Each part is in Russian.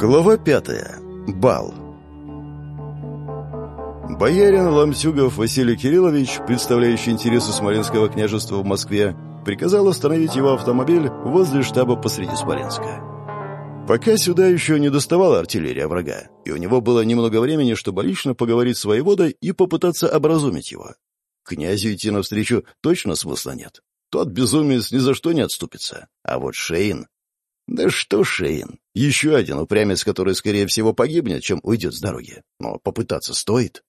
Глава пятая. Бал. Боярин Ламсюгов Василий Кириллович, представляющий интересы Смоленского княжества в Москве, приказал остановить его автомобиль возле штаба посреди Смоленска. Пока сюда еще не доставала артиллерия врага, и у него было немного времени, чтобы лично поговорить с воеводой и попытаться образумить его. Князю идти навстречу точно смысла нет. Тот безумец ни за что не отступится. А вот Шейн... Да что Шейн? Еще один упрямец, который, скорее всего, погибнет, чем уйдет с дороги. Но попытаться стоит.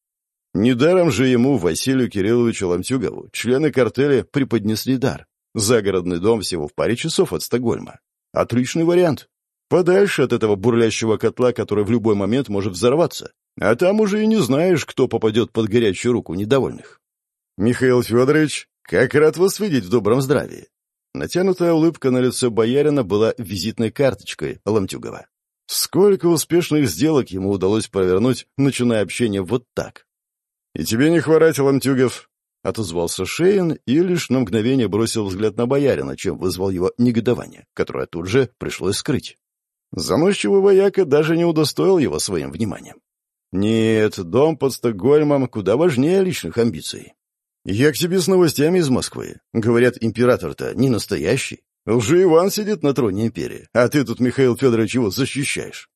Недаром же ему, Василию Кирилловичу Ломтюгову, члены картеля преподнесли дар. Загородный дом всего в паре часов от Стокгольма. Отличный вариант. Подальше от этого бурлящего котла, который в любой момент может взорваться. А там уже и не знаешь, кто попадет под горячую руку недовольных. «Михаил Федорович, как рад вас видеть в добром здравии!» Натянутая улыбка на лице боярина была визитной карточкой Ломтюгова. Сколько успешных сделок ему удалось провернуть, начиная общение вот так. «И тебе не хворать, Ломтюгов!» — отозвался Шейн и лишь на мгновение бросил взгляд на боярина, чем вызвал его негодование, которое тут же пришлось скрыть. Заносчивый вояка даже не удостоил его своим вниманием. Нет, дом под Стокгольмом куда важнее личных амбиций. «Я к тебе с новостями из Москвы. Говорят, император-то не настоящий. Лжи Иван сидит на троне империи, а ты тут, Михаил Федорович, его защищаешь».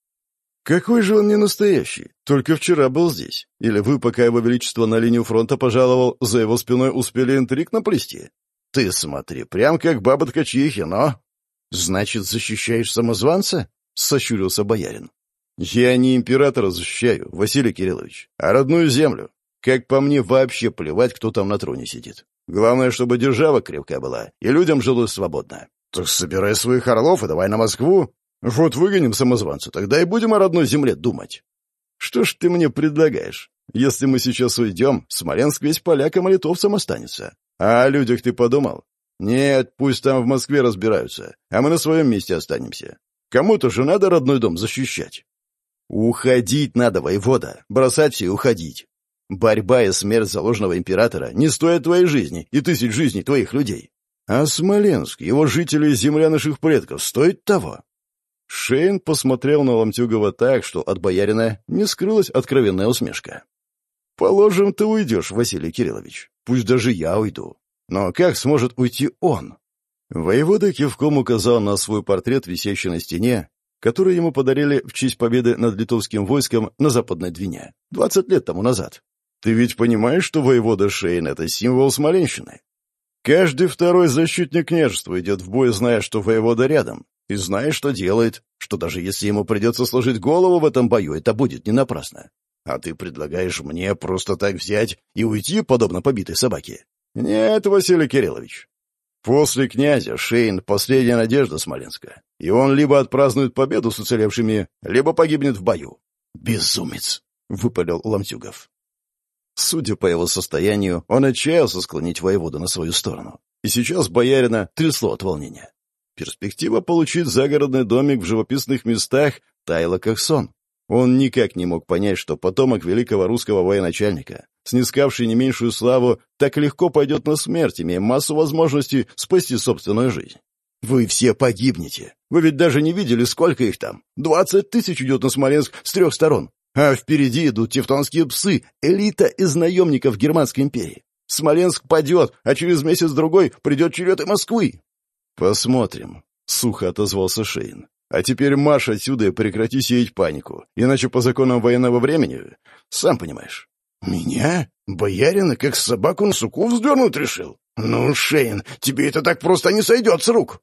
«Какой же он не настоящий? Только вчера был здесь. Или вы, пока его величество на линию фронта пожаловал, за его спиной успели интриг наплести? Ты смотри, прям как баба ткачихи, но...» «Значит, защищаешь самозванца?» — сощурился боярин. «Я не императора защищаю, Василий Кириллович, а родную землю. Как по мне, вообще плевать, кто там на троне сидит. Главное, чтобы держава крепкая была, и людям жилось свободно. Так собирай своих орлов и давай на Москву. Вот выгоним самозванца, тогда и будем о родной земле думать. Что ж ты мне предлагаешь? Если мы сейчас уйдем, Смоленск весь полякам и литовцам останется. А о людях ты подумал? Нет, пусть там в Москве разбираются, а мы на своем месте останемся. Кому-то же надо родной дом защищать. Уходить надо, воевода. Бросать все и уходить. Борьба и смерть заложенного императора не стоят твоей жизни и тысяч жизней твоих людей. А Смоленск, его жители и земля наших предков, стоит того?» Шейн посмотрел на Ломтюгова так, что от боярина не скрылась откровенная усмешка. «Положим, ты уйдешь, Василий Кириллович. Пусть даже я уйду. Но как сможет уйти он?» Воевода кивком указал на свой портрет, висящий на стене, который ему подарили в честь победы над литовским войском на Западной Двине, двадцать лет тому назад. Ты ведь понимаешь, что воевода Шейн — это символ Смоленщины? Каждый второй защитник княжества идет в бой, зная, что воевода рядом, и зная, что делает, что даже если ему придется сложить голову в этом бою, это будет не напрасно. А ты предлагаешь мне просто так взять и уйти, подобно побитой собаке? Нет, Василий Кириллович. После князя Шейн — последняя надежда Смоленска, и он либо отпразднует победу с уцелевшими, либо погибнет в бою. «Безумец!» — выпалил Ломтюгов. Судя по его состоянию, он отчаялся склонить воеводу на свою сторону. И сейчас боярина трясло от волнения. Перспектива получить загородный домик в живописных местах таяла как сон. Он никак не мог понять, что потомок великого русского военачальника, снискавший не меньшую славу, так легко пойдет на смерть, имея массу возможностей спасти собственную жизнь. Вы все погибнете. Вы ведь даже не видели, сколько их там. Двадцать тысяч идет на Смоленск с трех сторон. А впереди идут тевтонские псы, элита из наемников Германской империи. Смоленск падет, а через месяц-другой придет черед и Москвы. Посмотрим, — сухо отозвался Шейн. А теперь марш отсюда и прекрати сеять панику, иначе по законам военного времени, сам понимаешь. Меня? Боярина, как собаку на суку вздернуть решил? Ну, Шейн, тебе это так просто не сойдет с рук.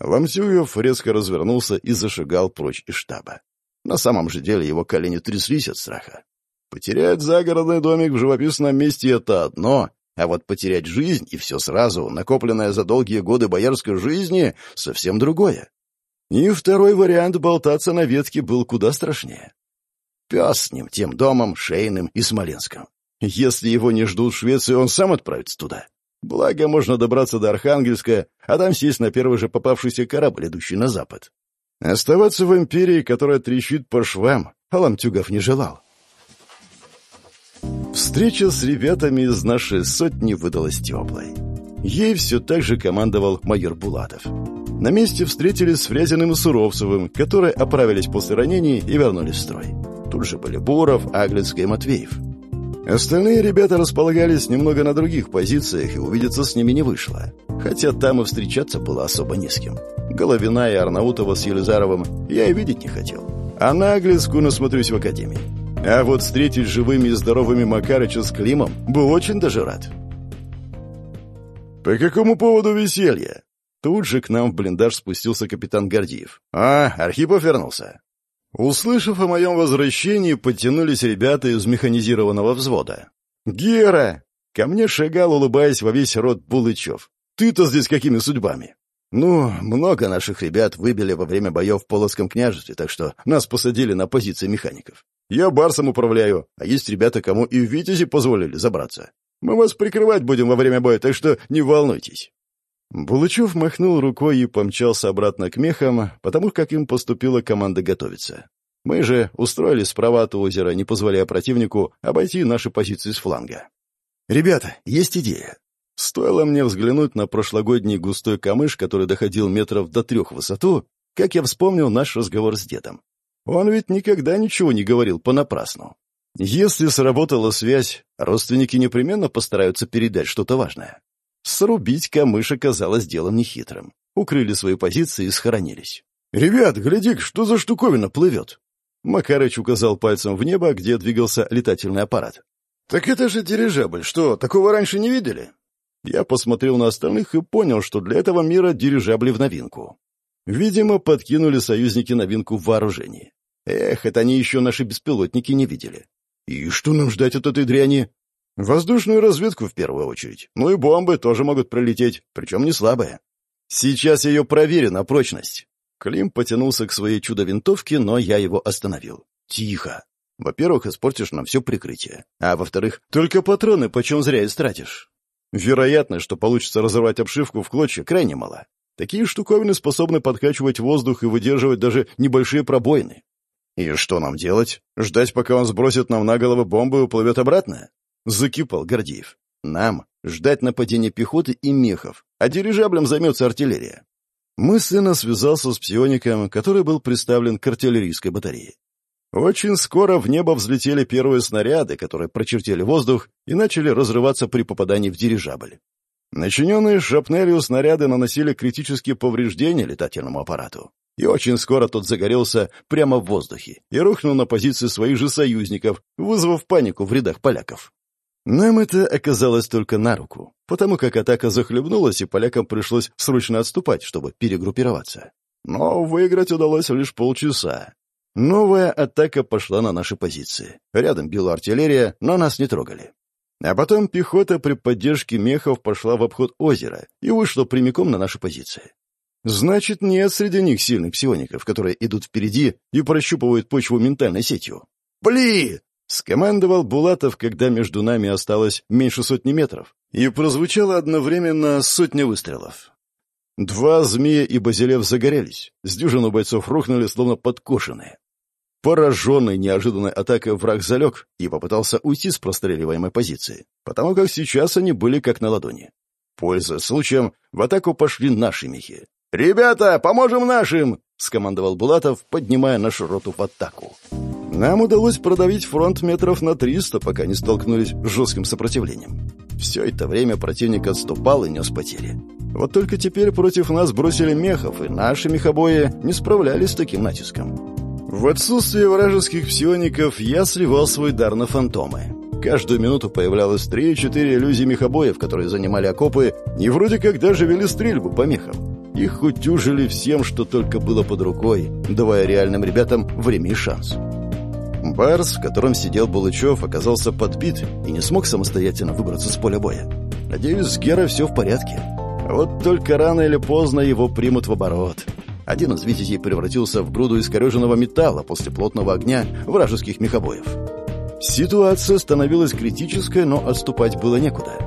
Ломтюев резко развернулся и зашагал прочь из штаба. На самом же деле его колени тряслись от страха. Потерять загородный домик в живописном месте — это одно, а вот потерять жизнь и все сразу, накопленное за долгие годы боярской жизни, — совсем другое. И второй вариант болтаться на ветке был куда страшнее. Пес с ним, тем домом, Шейным и Смоленском. Если его не ждут в Швеции, он сам отправится туда. Благо, можно добраться до Архангельска, а там сесть на первый же попавшийся корабль, идущий на запад. Оставаться в империи, которая трещит по швам, Аламтюгов не желал. Встреча с ребятами из нашей сотни выдалась теплой. Ей все так же командовал майор Булатов. На месте встретились с Фрязиным и Суровцевым, которые оправились после ранений и вернулись в строй. Тут же были Буров, Аглицкий и Матвеев. Остальные ребята располагались немного на других позициях, и увидеться с ними не вышло. Хотя там и встречаться было особо кем. Головина и Арнаутова с Елизаровым я и видеть не хотел. А на Аглицкую насмотрюсь в академии. А вот встретить живыми и здоровыми Макарыча с Климом был очень даже рад. «По какому поводу веселье?» Тут же к нам в блиндаж спустился капитан Гордиев. «А, Архипов вернулся». Услышав о моем возвращении, подтянулись ребята из механизированного взвода. «Гера!» Ко мне шагал, улыбаясь во весь рот Булычев. «Ты-то здесь какими судьбами?» «Ну, много наших ребят выбили во время боев в Полоцком княжестве, так что нас посадили на позиции механиков. Я Барсом управляю, а есть ребята, кому и в Витязи позволили забраться. Мы вас прикрывать будем во время боя, так что не волнуйтесь». Булычев махнул рукой и помчался обратно к мехам, потому как им поступила команда готовиться. Мы же устроились справа от озера, не позволяя противнику обойти наши позиции с фланга. «Ребята, есть идея». Стоило мне взглянуть на прошлогодний густой камыш, который доходил метров до трех в высоту, как я вспомнил наш разговор с дедом. Он ведь никогда ничего не говорил понапрасну. Если сработала связь, родственники непременно постараются передать что-то важное. Срубить камыш оказалось делом нехитрым. Укрыли свои позиции и схоронились. «Ребят, гляди что за штуковина плывет?» Макарыч указал пальцем в небо, где двигался летательный аппарат. «Так это же дирижабль. Что, такого раньше не видели?» Я посмотрел на остальных и понял, что для этого мира дирижабли в новинку. Видимо, подкинули союзники новинку в вооружении. Эх, это они еще наши беспилотники не видели. И что нам ждать от этой дряни? Воздушную разведку в первую очередь. Ну и бомбы тоже могут пролететь, причем не слабые. Сейчас ее проверю на прочность. Клим потянулся к своей чудо-винтовке, но я его остановил. Тихо. Во-первых, испортишь нам все прикрытие. А во-вторых, только патроны почем зря истратишь. Вероятность, что получится разорвать обшивку в клочья, крайне мала. Такие штуковины способны подкачивать воздух и выдерживать даже небольшие пробоины. «И что нам делать? Ждать, пока он сбросит нам на голову бомбу и уплывет обратно?» Закипал Гордеев. «Нам ждать нападения пехоты и мехов, а дирижаблем займется артиллерия». Мысленно связался с псиоником, который был представлен к артиллерийской батарее. Очень скоро в небо взлетели первые снаряды, которые прочертили воздух и начали разрываться при попадании в дирижабль. Начиненные шапнелью снаряды наносили критические повреждения летательному аппарату. И очень скоро тот загорелся прямо в воздухе и рухнул на позиции своих же союзников, вызвав панику в рядах поляков. Нам это оказалось только на руку, потому как атака захлебнулась, и полякам пришлось срочно отступать, чтобы перегруппироваться. Но выиграть удалось лишь полчаса. Новая атака пошла на наши позиции. Рядом била артиллерия, но нас не трогали. А потом пехота при поддержке мехов пошла в обход озера и вышла прямиком на наши позиции. Значит, нет среди них сильных псиоников, которые идут впереди и прощупывают почву ментальной сетью. «Пли!» — скомандовал Булатов, когда между нами осталось меньше сотни метров, и прозвучало одновременно сотня выстрелов. Два змея и базилев загорелись, с дюжину бойцов рухнули, словно подкошенные. Пораженный неожиданной атакой враг залег и попытался уйти с простреливаемой позиции, потому как сейчас они были как на ладони. Пользуясь случаем, в атаку пошли наши мехи. «Ребята, поможем нашим!» — скомандовал Булатов, поднимая нашу роту в атаку. Нам удалось продавить фронт метров на 300, пока не столкнулись с жестким сопротивлением. Все это время противник отступал и нес потери. Вот только теперь против нас бросили мехов, и наши мехобои не справлялись с таким натиском. В отсутствие вражеских псиоников я сливал свой дар на фантомы. Каждую минуту появлялось 3-4 иллюзии мехобоев, которые занимали окопы и вроде как даже вели стрельбу по мехам. Их утюжили всем, что только было под рукой, давая реальным ребятам время и шанс. Барс, в котором сидел Булычев, оказался подбит и не смог самостоятельно выбраться с поля боя. Надеюсь, с Герой все в порядке. Вот только рано или поздно его примут в оборот. Один из витязей превратился в груду искореженного металла после плотного огня вражеских мехобоев. Ситуация становилась критической, но отступать было некуда.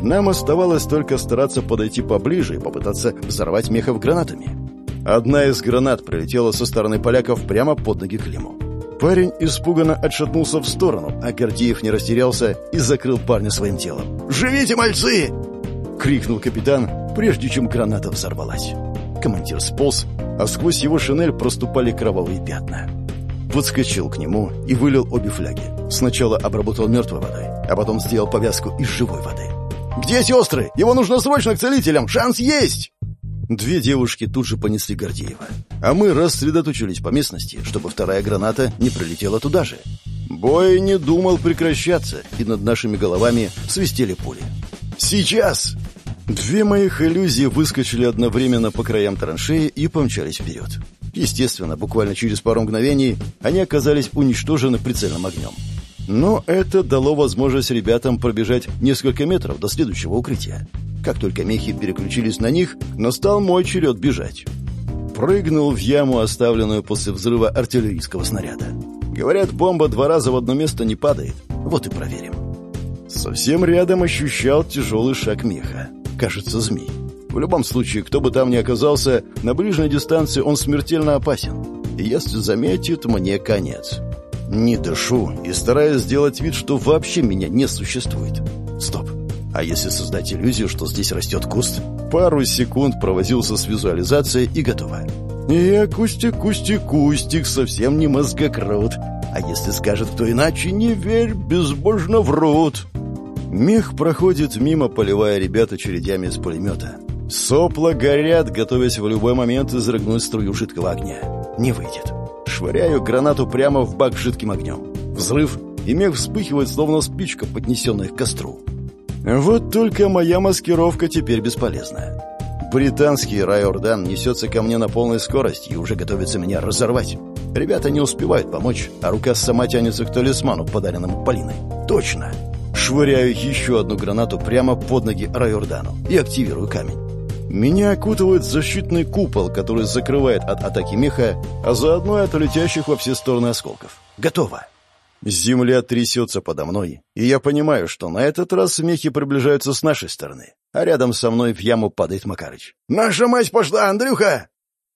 Нам оставалось только стараться подойти поближе и попытаться взорвать мехов гранатами. Одна из гранат прилетела со стороны поляков прямо под ноги Климу. Парень испуганно отшатнулся в сторону, а Гордеев не растерялся и закрыл парня своим телом. «Живите, мальцы!» — крикнул капитан, прежде чем граната взорвалась. Командир сполз, а сквозь его шинель проступали кровавые пятна. Подскочил к нему и вылил обе фляги. Сначала обработал мертвой водой, а потом сделал повязку из живой воды. «Где сестры? Его нужно срочно к целителям! Шанс есть!» Две девушки тут же понесли Гордеева. А мы рассредоточились по местности, чтобы вторая граната не прилетела туда же. Бой не думал прекращаться, и над нашими головами свистели пули. «Сейчас!» Две моих иллюзии выскочили одновременно по краям траншеи и помчались вперед. Естественно, буквально через пару мгновений они оказались уничтожены прицельным огнем. Но это дало возможность ребятам пробежать несколько метров до следующего укрытия. Как только мехи переключились на них, настал мой черед бежать. Прыгнул в яму, оставленную после взрыва артиллерийского снаряда. Говорят, бомба два раза в одно место не падает. Вот и проверим. Совсем рядом ощущал тяжелый шаг меха. Кажется, змей. В любом случае, кто бы там ни оказался, на ближней дистанции он смертельно опасен. И если заметит, мне конец. Не дышу и стараюсь сделать вид, что вообще меня не существует. Стоп. А если создать иллюзию, что здесь растет куст? Пару секунд провозился с визуализацией и готово. Я кустик, кустик, кустик, совсем не мозгокрут. А если скажет кто иначе, не верь, безбожно врут. Мех проходит мимо, поливая ребят очередями из пулемета. Сопла горят, готовясь в любой момент изрыгнуть струю жидкого огня. Не выйдет. Швыряю гранату прямо в бак с жидким огнем. Взрыв, и мех вспыхивает, словно спичка, поднесенная к костру. Вот только моя маскировка теперь бесполезна. Британский Райордан несется ко мне на полной скорости и уже готовится меня разорвать. Ребята не успевают помочь, а рука сама тянется к талисману, подаренному Полиной. Точно. Швыряю еще одну гранату прямо под ноги Райордану и активирую камень. Меня окутывает защитный купол, который закрывает от атаки меха, а заодно от летящих во все стороны осколков. Готово. Земля трясется подо мной, и я понимаю, что на этот раз мехи приближаются с нашей стороны, а рядом со мной в яму падает Макарыч. «Наша мать пошла, Андрюха!»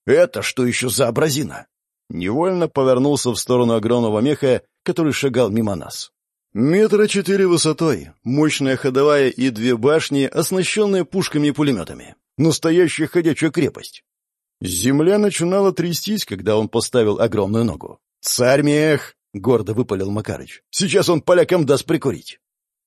«Это что еще за образина?» Невольно повернулся в сторону огромного меха, который шагал мимо нас. Метра четыре высотой, мощная ходовая и две башни, оснащенные пушками и пулеметами. Настоящая ходячая крепость. Земля начинала трястись, когда он поставил огромную ногу. «Царь-мех!» — гордо выпалил Макарыч. «Сейчас он полякам даст прикурить».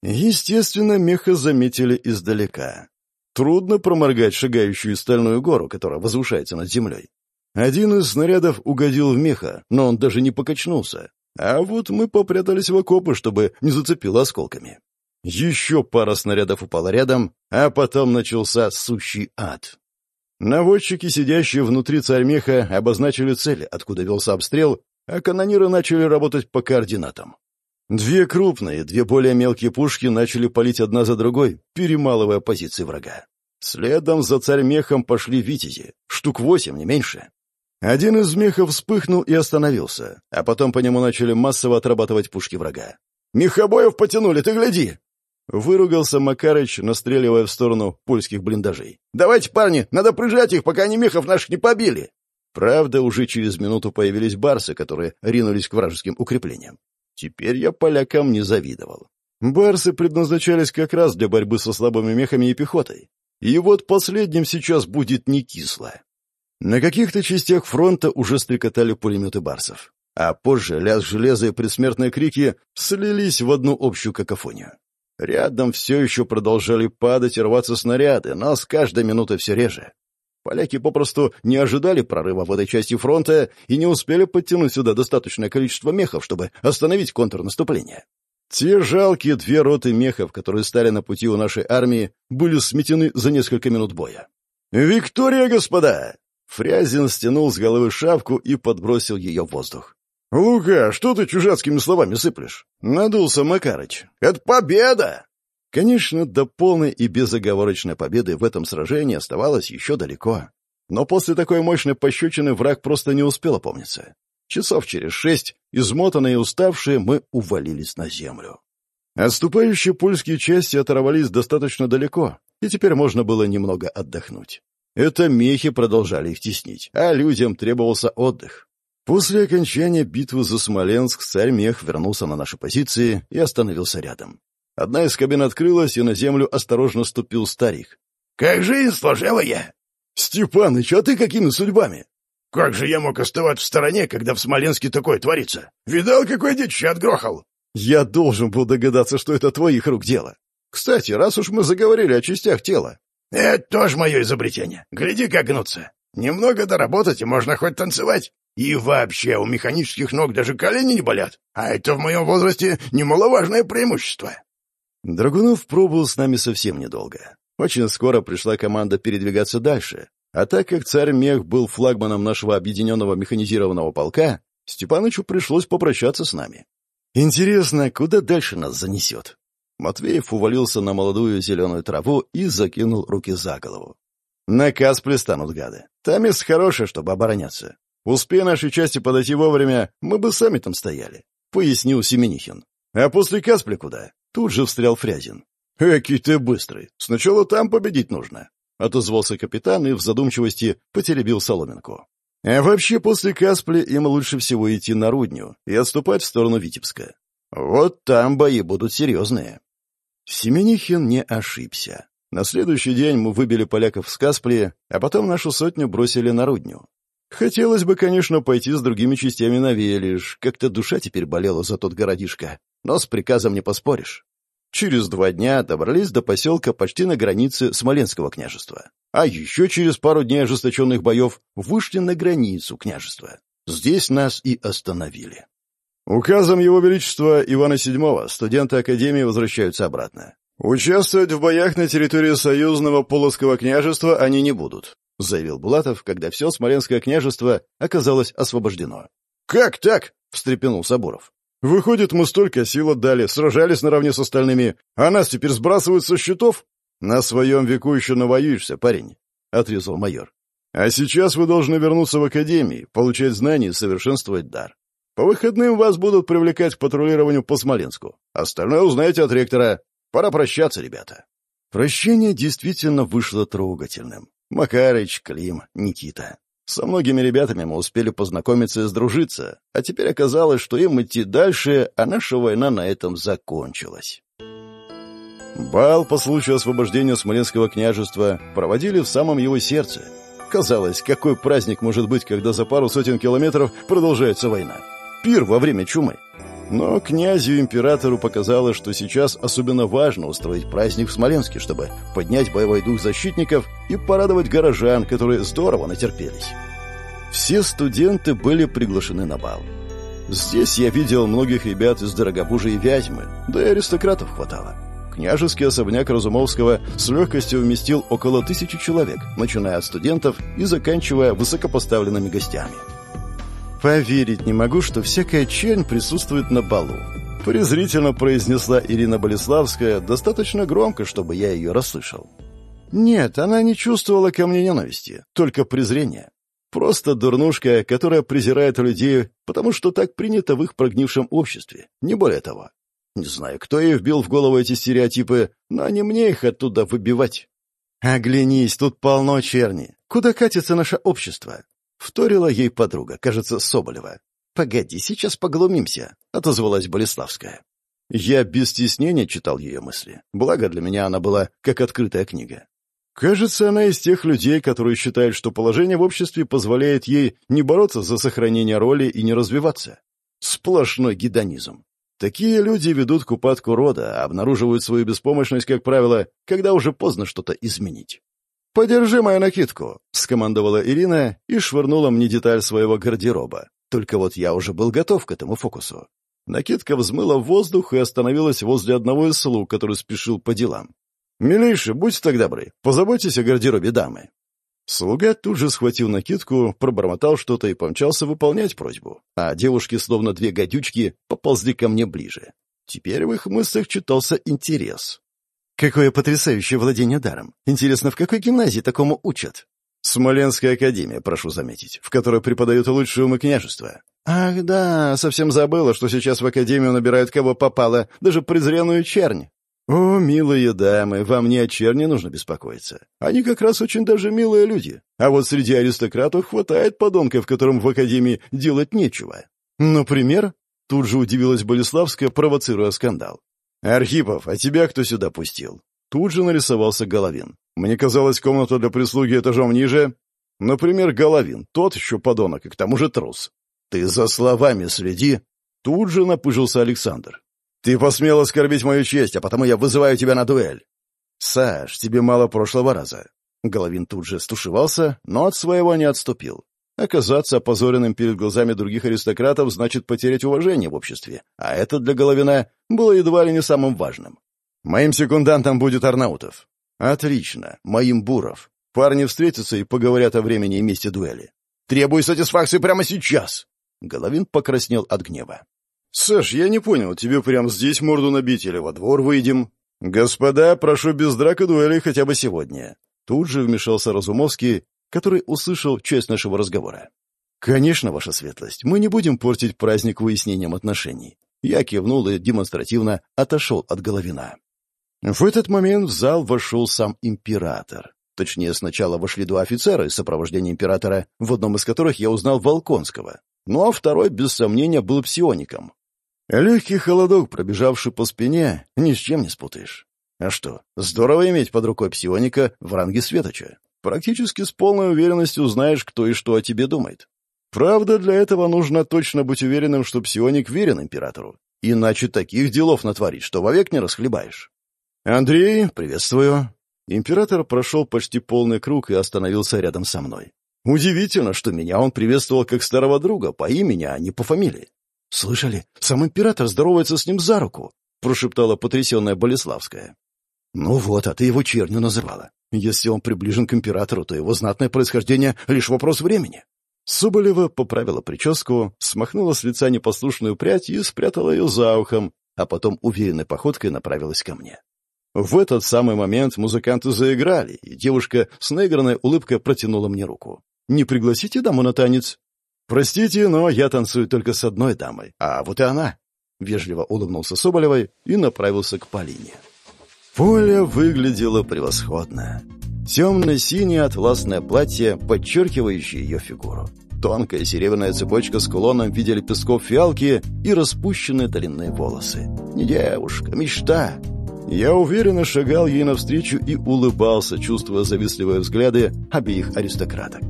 Естественно, меха заметили издалека. Трудно проморгать шагающую стальную гору, которая возвышается над землей. Один из снарядов угодил в меха, но он даже не покачнулся. А вот мы попрятались в окопы, чтобы не зацепило осколками. Еще пара снарядов упала рядом, а потом начался сущий ад. Наводчики, сидящие внутри царь-меха, обозначили цели, откуда велся обстрел, а канониры начали работать по координатам. Две крупные, две более мелкие пушки начали палить одна за другой, перемалывая позиции врага. Следом за царь-мехом пошли витязи, штук восемь, не меньше. Один из мехов вспыхнул и остановился, а потом по нему начали массово отрабатывать пушки врага. «Мехобоев потянули, ты гляди!» Выругался Макарыч, настреливая в сторону польских блиндажей. «Давайте, парни, надо прижать их, пока они мехов наших не побили!» Правда, уже через минуту появились барсы, которые ринулись к вражеским укреплениям. Теперь я полякам не завидовал. Барсы предназначались как раз для борьбы со слабыми мехами и пехотой. И вот последним сейчас будет не кисло. На каких-то частях фронта уже стрекотали пулеметы барсов. А позже лязг железа и предсмертные крики слились в одну общую какофонию. Рядом все еще продолжали падать и рваться снаряды, но с каждой минутой все реже. Поляки попросту не ожидали прорыва в этой части фронта и не успели подтянуть сюда достаточное количество мехов, чтобы остановить контрнаступление. Те жалкие две роты мехов, которые стали на пути у нашей армии, были сметены за несколько минут боя. «Виктория, господа!» Фрязин стянул с головы шапку и подбросил ее в воздух. «Лука, что ты чужацкими словами сыплешь?» Надулся Макарыч. «Это победа!» Конечно, до полной и безоговорочной победы в этом сражении оставалось еще далеко. Но после такой мощной пощечины враг просто не успел опомниться. Часов через шесть, измотанные и уставшие, мы увалились на землю. Отступающие польские части оторвались достаточно далеко, и теперь можно было немного отдохнуть. Это мехи продолжали их теснить, а людям требовался отдых. После окончания битвы за Смоленск царь Мех вернулся на наши позиции и остановился рядом. Одна из кабин открылась, и на землю осторожно ступил старик. «Как жизнь, служивая?» «Степаныч, а ты какими судьбами?» «Как же я мог оставаться в стороне, когда в Смоленске такое творится? Видал, какой дичь отгрохал?» «Я должен был догадаться, что это твоих рук дело. Кстати, раз уж мы заговорили о частях тела...» «Это тоже мое изобретение. Гляди, как гнутся. Немного доработать, и можно хоть танцевать. И вообще, у механических ног даже колени не болят. А это в моем возрасте немаловажное преимущество». Драгунов пробовал с нами совсем недолго. Очень скоро пришла команда передвигаться дальше, а так как царь Мех был флагманом нашего объединенного механизированного полка, Степанычу пришлось попрощаться с нами. Интересно, куда дальше нас занесет? Матвеев увалился на молодую зеленую траву и закинул руки за голову. На Каспле станут гады. Там место хорошее, чтобы обороняться. Успея нашей части подойти вовремя, мы бы сами там стояли, — пояснил Семенихин. А после Каспли куда? Тут же встрял Фрязин. «Экий ты быстрый. Сначала там победить нужно. — отозвался капитан и в задумчивости потеребил соломинку. «А вообще после Каспли им лучше всего идти на Рудню и отступать в сторону Витебска. Вот там бои будут серьезные». Семенихин не ошибся. На следующий день мы выбили поляков с Каспли, а потом нашу сотню бросили на Рудню. Хотелось бы, конечно, пойти с другими частями на Велиш, как-то душа теперь болела за тот городишко, но с приказом не поспоришь. Через два дня добрались до поселка почти на границе Смоленского княжества. А еще через пару дней ожесточенных боев вышли на границу княжества. Здесь нас и остановили. Указом Его Величества Ивана VII студенты Академии возвращаются обратно. Участвовать в боях на территории союзного Полоцкого княжества они не будут, заявил Булатов, когда все Смоленское княжество оказалось освобождено. «Как так?» — встрепенулся Буров. Выходит, мы столько сил отдали, сражались наравне с остальными, а нас теперь сбрасывают со счетов? На своем веку еще навоюешься, парень, — отрезал майор. А сейчас вы должны вернуться в академию, получать знания и совершенствовать дар. По выходным вас будут привлекать к патрулированию по Смоленску. Остальное узнаете от ректора. Пора прощаться, ребята. Прощение действительно вышло трогательным. Макарыч, Клим, Никита. Со многими ребятами мы успели познакомиться и сдружиться, а теперь оказалось, что им идти дальше, а наша война на этом закончилась. Бал по случаю освобождения Смоленского княжества проводили в самом его сердце. Казалось, какой праздник может быть, когда за пару сотен километров продолжается война? Пир во время чумы. Но князю-императору показалось, что сейчас особенно важно устроить праздник в Смоленске, чтобы поднять боевой дух защитников и порадовать горожан, которые здорово натерпелись. Все студенты были приглашены на бал. Здесь я видел многих ребят из Дорогобужа и Вязьмы, да и аристократов хватало. Княжеский особняк Разумовского с легкостью вместил около тысячи человек, начиная от студентов и заканчивая высокопоставленными гостями. «Поверить не могу, что всякая чернь присутствует на балу», — презрительно произнесла Ирина Болеславская достаточно громко, чтобы я ее расслышал. Нет, она не чувствовала ко мне ненависти, только презрение. Просто дурнушка, которая презирает людей, потому что так принято в их прогнившем обществе, не более того. Не знаю, кто ей вбил в голову эти стереотипы, но не мне их оттуда выбивать. «Оглянись, тут полно черни. Куда катится наше общество? Вторила ей подруга, кажется, Соболева. «Погоди, сейчас поглумимся», — отозвалась Болеславская. Я без стеснения читал ее мысли. Благо для меня она была как открытая книга. Кажется, она из тех людей, которые считают, что положение в обществе позволяет ей не бороться за сохранение роли и не развиваться. Сплошной гедонизм. Такие люди ведут к упадку рода, обнаруживают свою беспомощность, как правило, когда уже поздно что-то изменить. «Подержи мою накидку», — скомандовала Ирина и швырнула мне деталь своего гардероба. Только вот я уже был готов к этому фокусу. Накидка взмыла в воздух и остановилась возле одного из слуг, который спешил по делам. «Милейший, будьте так добры, позаботьтесь о гардеробе дамы». Слуга тут же схватил накидку, пробормотал что-то и помчался выполнять просьбу, а девушки, словно две гадючки, поползли ко мне ближе. Теперь в их мыслях читался интерес. Какое потрясающее владение даром. Интересно, в какой гимназии такому учат? Смоленская академия, прошу заметить, в которой преподают лучшие умы княжества. Ах, да, совсем забыла, что сейчас в академию набирают кого попало, даже презренную чернь. О, милые дамы, вам не о черни нужно беспокоиться. Они как раз очень даже милые люди. А вот среди аристократов хватает подонков, которым в академии делать нечего. Например, тут же удивилась Болеславская, провоцируя скандал. «Архипов, а тебя кто сюда пустил?» Тут же нарисовался Головин. Мне казалось, комната для прислуги этажом ниже. Например, Головин, тот еще подонок и к тому же трус. Ты за словами следи. Тут же напыжился Александр. Ты посмел оскорбить мою честь, а потому я вызываю тебя на дуэль. Саш, тебе мало прошлого раза. Головин тут же стушевался, но от своего не отступил. Оказаться опозоренным перед глазами других аристократов значит потерять уважение в обществе, а это для Головина было едва ли не самым важным. Моим секундантом будет Арнаутов. Отлично, моим Буров. Парни встретятся и поговорят о времени и месте дуэли. Требую сатисфакции прямо сейчас. Головин покраснел от гнева. «Саш, я не понял, тебе прямо здесь морду набить или во двор выйдем?» «Господа, прошу без драк и дуэли хотя бы сегодня». Тут же вмешался Разумовский, который услышал часть нашего разговора. «Конечно, ваша светлость, мы не будем портить праздник выяснением отношений». Я кивнул и демонстративно отошел от Головина. В этот момент в зал вошел сам император. Точнее, сначала вошли два офицера из сопровождения императора, в одном из которых я узнал Волконского. Ну а второй, без сомнения, был псиоником. Легкий холодок, пробежавший по спине, ни с чем не спутаешь. А что, здорово иметь под рукой псионика в ранге Светоча. Практически с полной уверенностью узнаешь, кто и что о тебе думает. Правда, для этого нужно точно быть уверенным, что псионик верен императору. Иначе таких делов натворить, что вовек не расхлебаешь. «Андрей, приветствую». Император прошел почти полный круг и остановился рядом со мной. Удивительно, что меня он приветствовал как старого друга по имени, а не по фамилии. «Слышали? Сам император здоровается с ним за руку», — прошептала потрясенная Болеславская. «Ну вот, а ты его чернью называла. Если он приближен к императору, то его знатное происхождение — лишь вопрос времени». Соболева поправила прическу, смахнула с лица непослушную прядь и спрятала ее за ухом, а потом уверенной походкой направилась ко мне. В этот самый момент музыканты заиграли, и девушка с наигранной улыбкой протянула мне руку. «Не пригласите даму на танец?» «Простите, но я танцую только с одной дамой, а вот и она». Вежливо улыбнулся Соболевой и направился к Полине. Поля выглядела превосходно. Темно-синее атласное платье, подчеркивающее ее фигуру. Тонкая серебряная цепочка с кулоном в виде лепестков фиалки и распущенные длинные волосы. Девушка, мечта. Я уверенно шагал ей навстречу и улыбался, чувствуя завистливые взгляды обеих аристократок.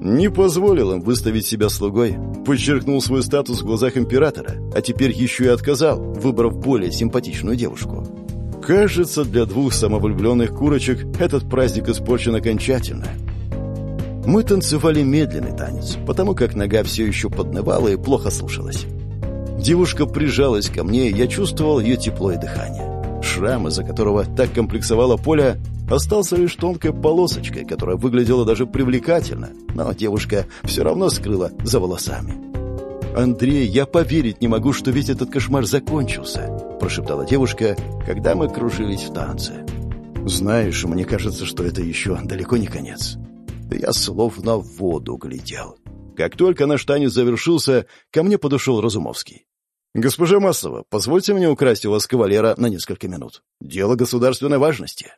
Не позволил им выставить себя слугой, подчеркнул свой статус в глазах императора, а теперь еще и отказал, выбрав более симпатичную девушку. Кажется, для двух самовлюбленных курочек этот праздник испорчен окончательно. Мы танцевали медленный танец, потому как нога все еще поднывала и плохо слушалась. Девушка прижалась ко мне, и я чувствовал ее тепло и дыхание. Шрам, из-за которого так комплексовала Поля, остался лишь тонкой полосочкой, которая выглядела даже привлекательно, но девушка все равно скрыла за волосами. «Андрей, я поверить не могу, что весь этот кошмар закончился», — прошептала девушка, когда мы кружились в танце. «Знаешь, мне кажется, что это еще далеко не конец». Я словно в воду глядел. Как только наш танец завершился, ко мне подошел Разумовский. «Госпожа Массова, позвольте мне украсть у вас кавалера на несколько минут. Дело государственной важности».